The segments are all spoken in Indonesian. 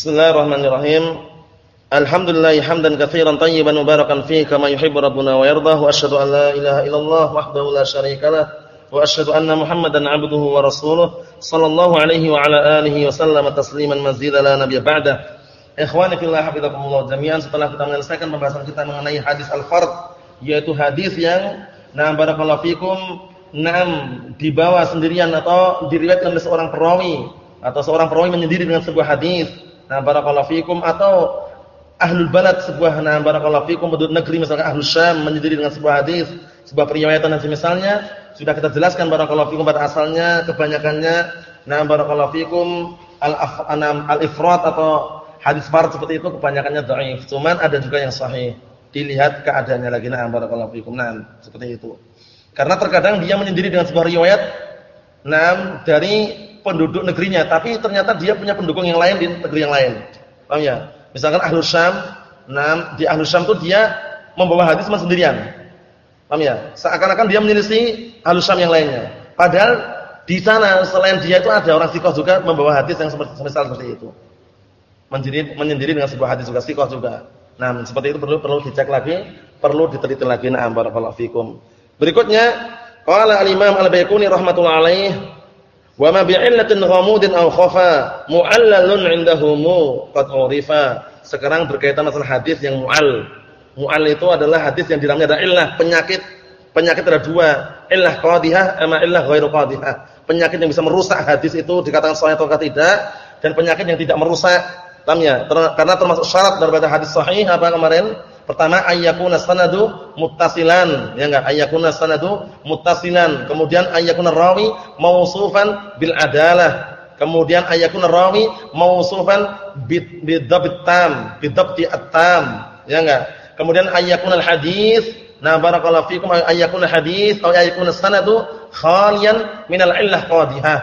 Bismillahirrahmanirrahim. Alhamdulillah hamdan katsiran tayyiban mubarakan fihi kama yuhibbu rabbuna wa yardah wa asyhadu an la ilaha illallah wahdahu la syarikalah wa asyhadu anna Muhammadan 'abduhu wa rasuluh sallallahu alaihi wa ala alihi wa sallama tasliman mazida la nabiyya ba'da. Ikhwani fillah hafizakumullah jami'an setelah kita menyelesaikan pembahasan kita mengenai hadis al-fard yaitu hadis yang na barakallahu fikum nam dibawa sendirian atau diriwayatkan oleh seorang perawi atau seorang perawi menyendiri dengan sebuah hadis. Nah, barakallahu fikum atau ahlul balad sebuah nah barakallahu fikum penduduk negeri misalkan ahlus syam menyendiri dengan sebuah hadis, sebuah periwayatan dan semisalnya sudah kita jelaskan barakallahu fikum pada asalnya kebanyakannya nah barakallahu fikum al-anam al-ifrat atau hadis fard seperti itu kebanyakannya dhaif. Cuman ada juga yang sahih. Dilihat keadaannya lagi nah barakallahu fikum. Nah, seperti itu. Karena terkadang dia menyendiri dengan sebuah riwayat nah dari penduduk negerinya, tapi ternyata dia punya pendukung yang lain di negeri yang lain. Paham ya? Misalkan Ahlus Syam, nah di Ahlus Syam itu dia membawa hadis sendirian. Paham ya? Seakan-akan dia menyelisih Ahlus Syam yang lainnya. Padahal di sana selain dia itu ada orang sikoh juga membawa hadis yang seperti semisal seperti itu. Menyendiri, menyendiri dengan sebuah hadis juga sikoh juga. Nah, seperti itu perlu perlu dicek lagi, perlu diteliti lagi. Nah, barakallahu fikum. Berikutnya, qala al-Imam Al-Baiquni rahimatullah alaih Wa ma bi'illatin ghamudin aw khafa mu'allalun 'indahumu qad urifa. Sekarang berkaitan masalah hadis yang mu'al. Mu'al itu adalah hadis yang di dalamnya ada illah, penyakit. Penyakit ada dua, illah qadhihah sama illah ghairu qadhihah. Penyakit yang bisa merusak hadis itu dikatakan sahih atau tidak dan penyakit yang tidak merusak. Paham ya? Karena termasuk syarat daripada hadis sahih apa kemarin? Pertama ayyakuna sanadu muttasilan, ya enggak? Ayyakuna sanadu muttasilan. Kemudian ayyakuna rawi mausufan bil adalah. Kemudian ayyakuna rawi mausufan bidhabt tam, bidhabti at-tam, ya enggak? Kemudian ayyakuna al-hadis, nah barakallahu fikum ayyakuna hadis atau ayyakuna sanadu khalian minal illah qadhihah.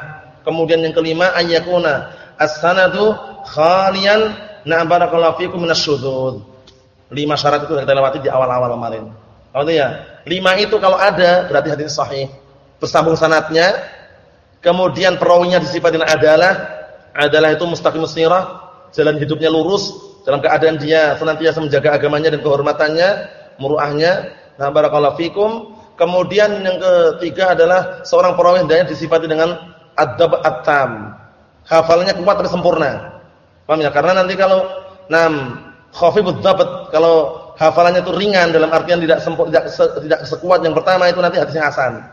Kemudian yang kelima ayyakuna as-sanadu khalian nah barakallahu fikum minasyudzudz. Lima syarat itu kita lewati di awal-awal kemarin. Kalau ya, lima itu kalau ada berarti hadis sahih. Bersambung sanatnya, kemudian perawinya disifatin adalah, adalah itu mustaqim sirah, jalan hidupnya lurus dalam keadaan dia senantiasa menjaga agamanya dan kehormatannya, muruahnya. Nah, barakallahu fikum. Kemudian yang ketiga adalah seorang perawi hendaknya disifati dengan adab at-tam. Hafalannya kuat dan sempurna. Paham ya? Karena nanti kalau enam khafifud dhabt kalau hafalannya itu ringan dalam artian tidak sempur, tidak se, tidak sekuat yang pertama itu nanti hadisnya hasan.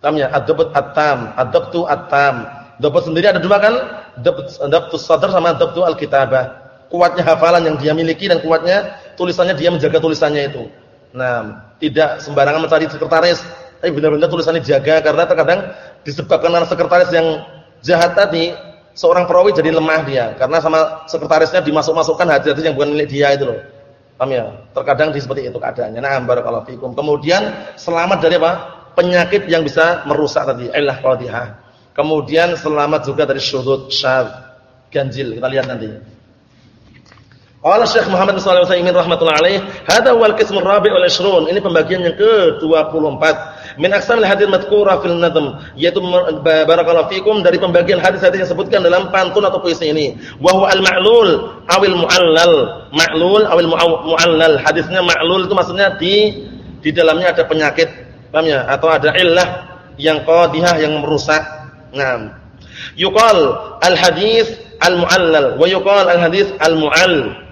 Paham ya? Ad-dabt at-tam, ad-dabtu at-tam. Dabt sendiri ada dua kan? Dabt dabtus sadr sama dabtu al-kitabah. Kuatnya hafalan yang dia miliki dan kuatnya tulisannya dia menjaga tulisannya itu. Nah, tidak sembarangan mencari sekretaris, tapi benar-benar tulisannya dijaga karena terkadang disebabkan karena sekretaris yang jahat tadi seorang perawi jadi lemah dia karena sama sekretarisnya dimasuk-masukkan hadis-hadis yang bukan milik dia itu loh. Paham ya? Terkadang di seperti itu keadaannya. Nah, barakallahu fikum. Kemudian selamat dari apa? Penyakit yang bisa merusak tadi, illah qadhihah. Kemudian selamat juga dari syudud, syadz, ganjil. Kita lihat nanti. Qala Syekh Muhammad bin Shalih Al-Utsaimin rahimatullah alaih, "Hadza huwal qismur rabi' wal 20 Ini pembagian yang ke-24 min aqsamil hadits madhkura fil nadm, yaitu barakallahu fikum dari pembagian hadis-hadis yang disebutkan dalam pantun atau puisi ini. Wa huwa al-ma'lul awil mu'allal. Ma'lul awil mu'allal. Hadisnya ma'lul itu maksudnya di di dalamnya ada penyakit, paham ya? Atau ada illah yang qadhihah yang merusak. Naam. Yuqal al-hadis al-mu'allal wa yuqal al-hadis al-mu'all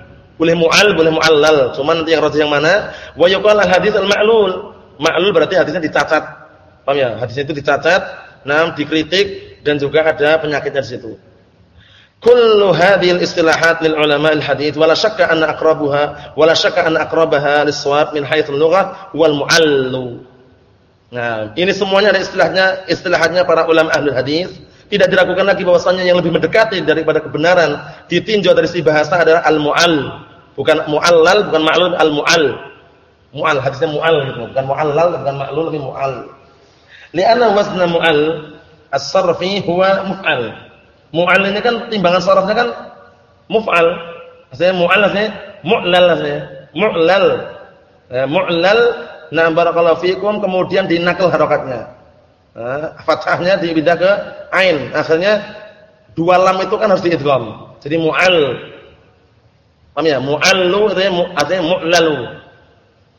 boleh mu'al, boleh mu'allal. Cuma nanti yang rajih yang mana? Wa yuqal al-hadits al-ma'lul. Ma'lul berarti hadisnya dicacat. Paham ya? Hadisnya itu dicacat, nam dikritik dan juga ada penyakitnya di situ. Kullu hadhil istilahat lil ulama al-hadits wala syakka anna aqrabuha wala syakka anna aqrabaha lis-shawab min haitsu al-lughah wal mu'allu. Nah, ini semuanya ada istilahnya, istilahnya para ulama ahli hadis. Tidak diragukan lagi bahwasanya yang lebih mendekati daripada kebenaran ditinjau dari si bahasa adalah al-mu'all Bukan mu'allal, bukan ma'lul, al-mu'al. Mu'al, hadisnya mu'al gitu. Bukan mu'allal, bukan ma'lul, tapi mu'al. Li'anna wazna mu'al as-sarfi huwa muf'al. Mu'al ini kan timbangan sarafnya kan muf'al. Maksudnya mu'al maksudnya mu'lal maksudnya. Mu'lal. Ya, mu'lal na barakallahu fikum kemudian dinakal harokatnya. Nah, fathahnya dipindah ke ain. Akhirnya dua lam itu kan harus diidgham. Jadi mu'al. Paham ya? Mu'allu artinya artinya mu'lalu.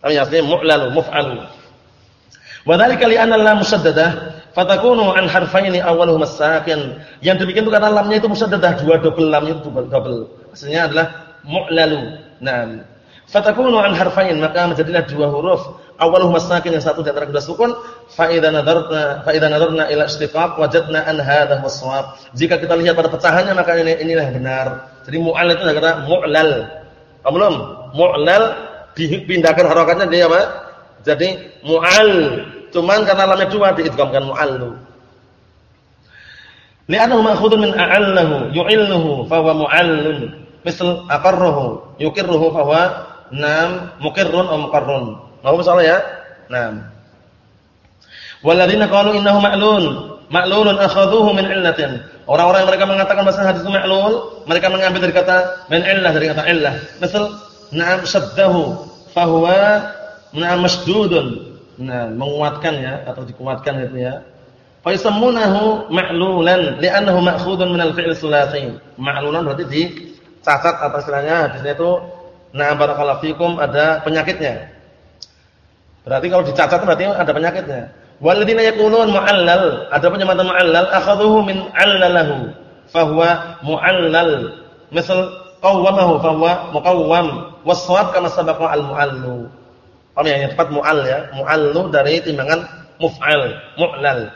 Paham ya? Artinya mu'lalu, muf'alu. Wa dzalika li anna lam musaddadah fatakunu an harfaini awwaluhuma sakin. Yang demikian itu karena lamnya itu musaddadah, dua double lamnya itu double. Maksudnya adalah mu'lalu. Nah, fatakunu an harfain maka menjadilah dua huruf. Awaluhuma sakin yang satu di antara kedua sukun. Fa idza nadarna fa idza nadarna ila istiqaq wajadna an hadha waswab jika kita lihat pada pecahannya maka ini inilah benar. Jadi mu'al itu kata mu'lal. Belum? Mu'lal dipindahkan harokatnya dia apa? Jadi mu'al. Cuman karena lamnya dua diidghamkan mu'allu li'annahu ma'khudun min a'allahu yu'illuhu fa huwa mu'allun. Misal aqarruhu yuqirruhu fa huwa nam muqirrun aw muqarrun Mau salah ya? Nah. Walladzina qalu innahu ma'lun, ma'lulun akhadhuhu min illatin. Orang-orang yang mereka mengatakan bahasa hadis ma'lul, mereka mengambil dari kata min illah dari kata illah. Misal na'am syaddahu fa huwa na'am masdudun. Nah, menguatkan ya atau dikuatkan itu ya. Fa yasammunahu ma'lulan li'annahu ma'khudun min al-fi'l tsulats. Ma'lulan berarti dicatat atau istilahnya hadisnya itu nah barakallahu fikum ada penyakitnya. Berarti kalau dicacat berarti ada penyakitnya. Walladzina yaqulun mu'allal, ada penyematan mu'allal akhadhuhu min 'allalahu, fahuwa mu'allal. Misal qawwamahu fahuwa muqawwam, was-shawab kama sabaqa al-mu'allu. Paham ya? Yang tepat mu'all ya. Mu'allu dari timbangan muf'al, mu'lal.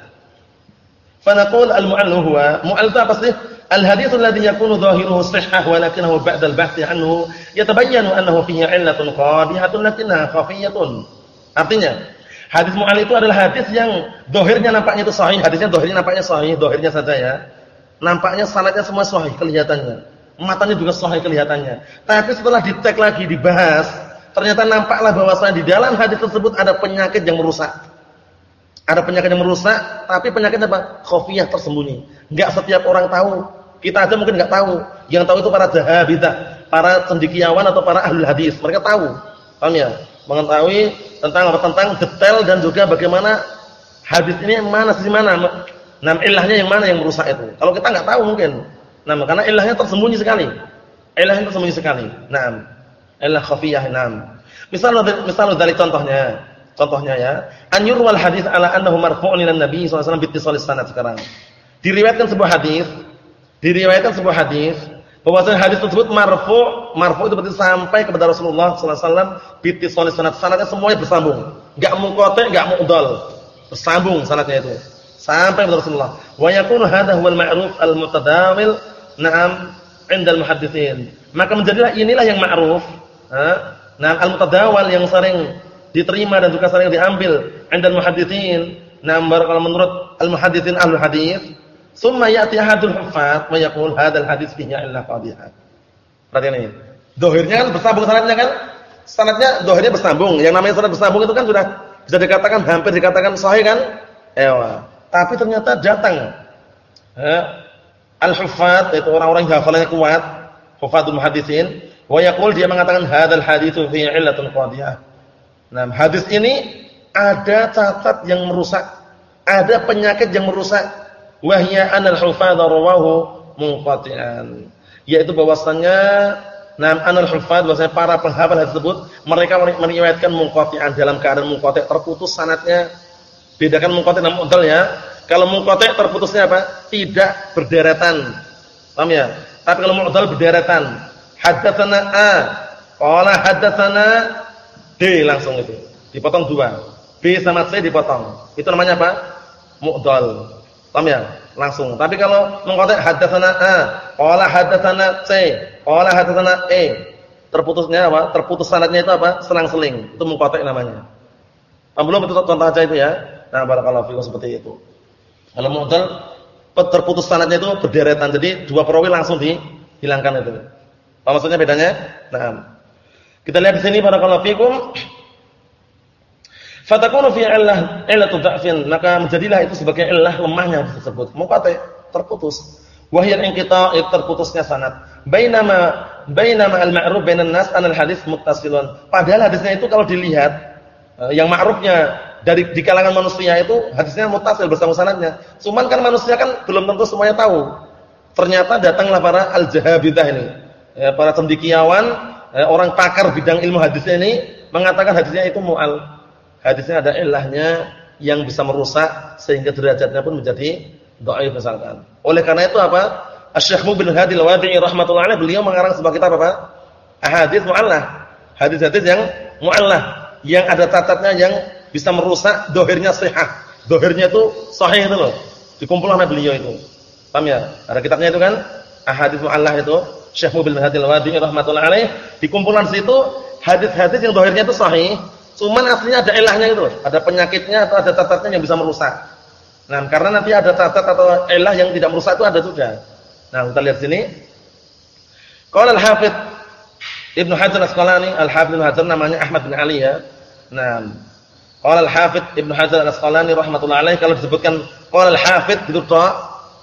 Fanaqul al-mu'allu huwa mu'all itu apa sih? Al-hadits alladhi yakunu dhahiruhu sihhah walakinahu ba'da al-bahthi anhu yatabayyanu annahu fihi 'illatun qadihatun lakinnaha khafiyatun. Artinya, hadis mu'al itu adalah hadis yang dohirnya nampaknya itu sahih, hadisnya dohirnya nampaknya sahih, dohirnya saja ya. Nampaknya sanadnya semua sahih kelihatannya. Matanya juga sahih kelihatannya. Tapi setelah dicek lagi, dibahas, ternyata nampaklah bahwasanya di dalam hadis tersebut ada penyakit yang merusak. Ada penyakit yang merusak, tapi penyakit apa? Khofiyah tersembunyi. Enggak setiap orang tahu. Kita aja mungkin enggak tahu. Yang tahu itu para jahabitah, para cendekiawan atau para ahli hadis. Mereka tahu. Paham ya? Mengetahui tentang apa? Tentang detail dan juga bagaimana hadis ini yang mana sisi mana. Nah ilahnya yang mana yang merusak itu? Kalau kita nggak tahu mungkin. Nah karena ilahnya tersembunyi sekali. Ilahnya tersembunyi sekali. Nah ilah khafiyah nah misal misal dari contohnya. Contohnya ya. Anjur wal hadis ala annahu marfu'un ila nabi sallallahu alaihi wasallam bittisalis sanad sekarang. Diriwayatkan sebuah hadis diriwayatkan sebuah hadis Bahwasanya hadis tersebut marfu, marfu itu berarti sampai kepada Rasulullah sallallahu alaihi wasallam bitisal sanad. Sanadnya semuanya bersambung. Enggak mungqati, enggak mu'dal. Bersambung sanadnya itu. Sampai kepada Rasulullah. Wa yakunu hadha huwal ma'ruf al-mutadawil na'am 'inda al-muhadditsin. Maka menjadilah inilah yang ma'ruf, Nah, al-mutadawal yang sering diterima dan juga sering diambil 'inda al-muhadditsin. Nah, barakallahu menurut al-muhadditsin al-hadits Summa ya'ti ahadul huffaz wa yaqul hadzal hadis fihi illa qadhiha. Perhatian ini. Dohirnya kan bersambung sanadnya kan? Sanadnya dohirnya bersambung. Yang namanya sanad bersambung itu kan sudah bisa dikatakan hampir dikatakan sahih kan? Ewa. Tapi ternyata datang al-huffaz itu orang-orang yang hafalannya kuat, huffatul muhaddisin, wa yaqul dia mengatakan hadzal haditsu fihi illatun qadhiyah. Nah, hadis ini ada cacat yang merusak, ada penyakit yang merusak wahya anal hufadz rawahu munqati'an. Yaitu bahwasannya nam anal hufadz bahwasanya para penghafal tersebut mereka meriwayatkan munqati'an dalam keadaan munqati' terputus sanatnya bedakan munqati' dan mu'dal ya. Kalau munqati' terputusnya apa? Tidak berderetan. Paham ya? Tapi kalau mu'dal berderetan. Haddatsana A qala haddatsana D langsung itu. Dipotong dua. B sama C dipotong. Itu namanya apa? Mu'dal Paham ya? Langsung. Tapi kalau mengkotek hadatsana A, qala hadatsana C, qala hadatsana E. Terputusnya apa? Terputus sanadnya itu apa? Selang-seling. Itu mengkotek namanya. Paham belum itu contoh aja itu ya? Nah, barakallahu fikum seperti itu. Kalau modal terputus sanadnya itu berderetan. Jadi dua perawi langsung dihilangkan itu. Apa maksudnya bedanya? Nah. Kita lihat di sini barakallahu fikum Fatakunu fi illah illatu dha'fin, maka menjadilah itu sebagai illah lemahnya tersebut. Munqati, terputus. Wahyan inqita' terputusnya sanad. Bainama bainama al-ma'ruf bainan nas anal hadis muttasilun. Padahal hadisnya itu kalau dilihat eh, yang ma'rufnya dari di kalangan manusia itu hadisnya muttasil bersama sanadnya. Cuman kan manusia kan belum tentu semuanya tahu. Ternyata datanglah para al-jahabithah ini. Ya, para cendekiawan, ya, orang pakar bidang ilmu hadis ini mengatakan hadisnya itu mu'al. Hadisnya ada ilahnya yang bisa merusak sehingga derajatnya pun menjadi dhaif misalkan. Oleh karena itu apa? Asy-Syaikh Mubil Hadi Al-Wadi'i rahimatullah alaih beliau mengarang sebuah kitab apa? Ahadits mu'allah. Hadis-hadis yang mu'allah, yang ada catatnya yang bisa merusak dohirnya sihah. Dohirnya itu sahih itu loh. Dikumpulkan oleh beliau itu. Paham ya? Ada kitabnya itu kan? Ahadits mu'allah itu Syekh Mubil Hadi Al-Wadi'i rahimatullah alaih dikumpulkan situ hadis-hadis yang dohirnya itu sahih, cuman aslinya ada ilahnya itu, ada penyakitnya atau ada catatnya yang bisa merusak. Nah, karena nanti ada catat atau ilah yang tidak merusak itu ada juga. Nah, kita lihat sini. Qala al-Hafidz Ibnu Hajar Al-Asqalani, Al-Hafidz Ibnu Hajar namanya Ahmad bin Ali ya. Nah, qala al-Hafidz Ibnu Hajar Al-Asqalani rahimatullah alaih kalau disebutkan qala al-Hafidz itu ta,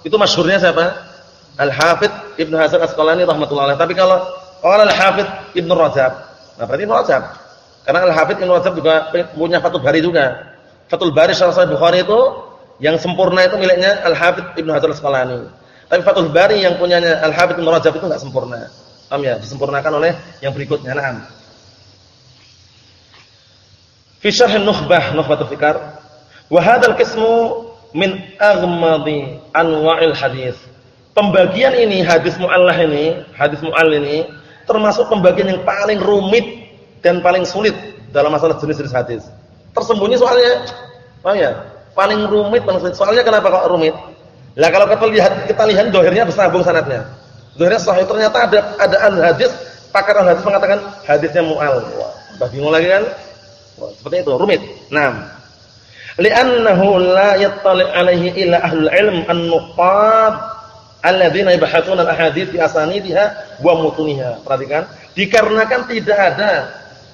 itu masyhurnya siapa? Al-Hafidz Ibnu Hajar Al-Asqalani rahimatullah alaih. Tapi kalau qala al-Hafidz Ibnu Rajab, nah berarti Rajab. Karena Al-Hafidz Ibnu Rajab juga punya Fathul Bari juga. Fathul Bari Syarah Sahih Bukhari itu yang sempurna itu miliknya Al-Hafidz Ibnu Hajar Al-Asqalani. Tapi Fathul Bari yang punyanya Al-Hafidz Ibnu Rajab itu enggak sempurna. Paham ya? Disempurnakan oleh yang berikutnya. Naam. Fi Syarh Nukhbah, Nukhbatul Fikar. Wa hadzal qismu min aghmadi anwa'il hadis. Pembagian ini hadis mu'allah ini, hadis mu'all ini termasuk pembagian yang paling rumit dan paling sulit dalam masalah jenis-jenis hadis. Tersembunyi soalnya. Paham ya? Paling rumit, paling sulit. Soalnya kenapa kok rumit? Lah kalau kita lihat kita lihat dohirnya bersambung sanatnya. Dohirnya sahih ternyata ada ada al hadis pakar al hadis mengatakan hadisnya mual. Wah, bingung lagi kan? Wah, seperti itu rumit. Nah, li'annahu la yattali' alaihi illa ahlul ilm an-nuqad alladzina yabhatsuna al-ahadits fi asanidiha wa mutuniha. Perhatikan, dikarenakan tidak ada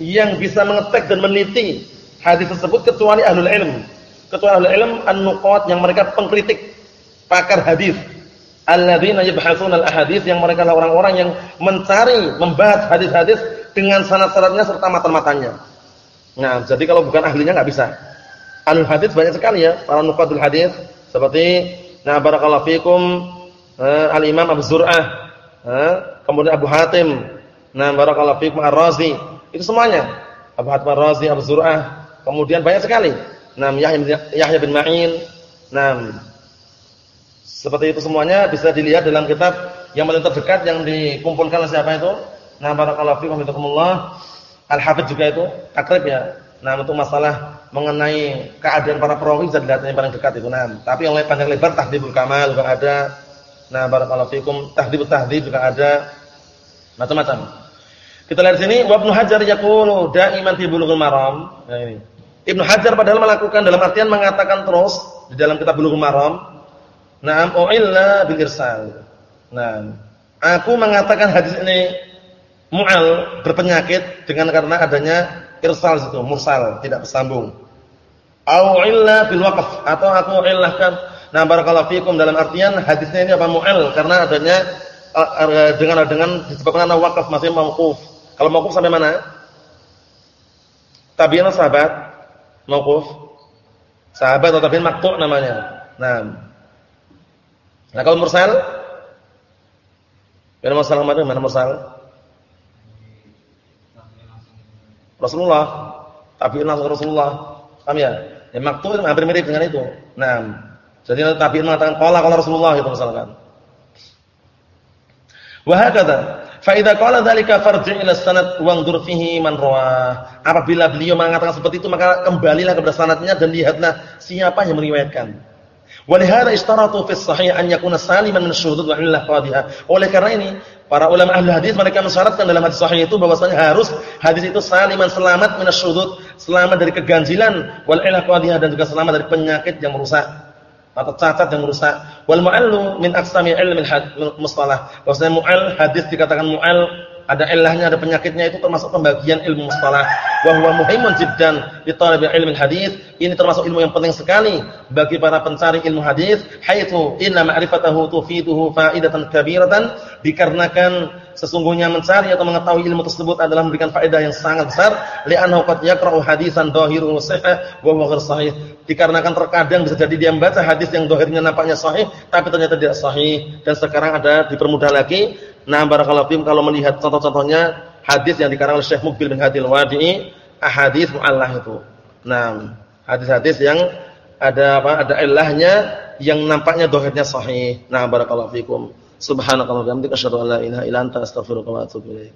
yang bisa mengetek dan meneliti hadis tersebut kecuali ahlul ilm. Kecuali ahlul ilm an-nuqad yang mereka pengkritik pakar hadis alladzina yabhatsuna al-ahadits yang mereka adalah orang-orang yang mencari membahas hadis-hadis dengan sanad-sanadnya serta matan-matannya. Nah, jadi kalau bukan ahlinya enggak bisa. Ahlul hadis banyak sekali ya, para nuqadul hadis seperti nah barakallahu fikum eh, al-Imam Abu Zur'ah, eh, kemudian Abu Hatim, nah barakallahu fikum Ar-Razi. Itu semuanya. Abu Hatim Ar-Razi, Abu Zur'ah, kemudian banyak sekali. Nah, Yahya, Yahya bin Ma'in, nah seperti itu semuanya bisa dilihat dalam kitab yang paling terdekat yang dikumpulkan oleh siapa itu? Nah, barakallahu fiikum wa Al-Hafidz juga itu takrib ya. Nah, untuk masalah mengenai keadaan para perawi bisa dilihat yang paling dekat itu. Nah, tapi yang panjang lebar Tahdhibul Kamal juga ada. Nah, barakallahu fiikum Tahdhibut Tahdhib juga ada. Macam-macam. Kita lihat sini Ibnu Hajar yaqulu daiman fi Bulughul Maram. Nah, ini. Ibnu Hajar padahal melakukan dalam artian mengatakan terus di dalam kitab Bulughul Maram Naam u'illa bil irsal. Nah, aku mengatakan hadis ini mu'al berpenyakit dengan karena adanya irsal itu, mursal, tidak bersambung. Au illa bil waqf atau aku illahkan nah barakallahu fikum dalam artian hadisnya ini apa mu'al karena adanya uh, dengan dengan disebabkan karena waqf masih mauquf. Kalau mauquf sampai mana? Tabi'in sahabat mauquf. Sahabat atau tabi'in maqtu' namanya. Nah, Nah kalau mursal? Mana mursal mana? Mana mursal? Rasulullah. Tabi'in langsung Rasulullah. Paham ya? Ya maktu itu hampir mirip dengan itu. Nah, jadi tabi'in mengatakan qala qala Rasulullah itu misalkan. Wa hakadha fa idza qala dzalika farji' ila sanad wangdur fihi man rawah. Apabila beliau mengatakan seperti itu maka kembalilah kepada sanadnya dan lihatlah siapa yang meriwayatkan. Walihara istaratu fi sahih an yakuna saliman min syuhud wa illah qadhiha. Oleh karena ini, para ulama ahli hadis mereka mensyaratkan dalam hadis sahih itu bahwasanya harus hadis itu saliman selamat min syuhud, selamat dari keganjilan wal illah qadhiha dan juga selamat dari penyakit yang merusak atau cacat yang merusak. Wal mu'allu min aqsami ilmi al mustalah. Bahwasanya mu'al hadis dikatakan mu'al ada ilahnya, ada penyakitnya itu termasuk pembagian ilmu mustalah. Wa huwa muhimun jiddan li talibil ilmi hadis. Ini termasuk ilmu yang penting sekali bagi para pencari ilmu hadis, haitsu inna ma'rifatahu tufiduhu faidatan kabiratan. Dikarenakan sesungguhnya mencari atau mengetahui ilmu tersebut adalah memberikan faedah yang sangat besar. Li'annahu qad yaqra'u hadisan dhahiruhu sahih wa huwa sahih. Dikarenakan terkadang bisa jadi dia membaca hadis yang dhahirnya nampaknya sahih tapi ternyata tidak sahih. Dan sekarang ada dipermudah lagi nah barakallahu fikum kalau melihat contoh-contohnya hadis yang dikarang oleh Syekh Mubil bin Hadil Wadi'i ahadits mu'allah itu. Nah hadis-hadis yang ada apa ada ilahnya yang nampaknya dhahirnya sahih. Nah barakallahu fikum. Subhanakallah wa bihamdika asyhadu an la ilaha illa anta astaghfiruka wa atubu ilaik.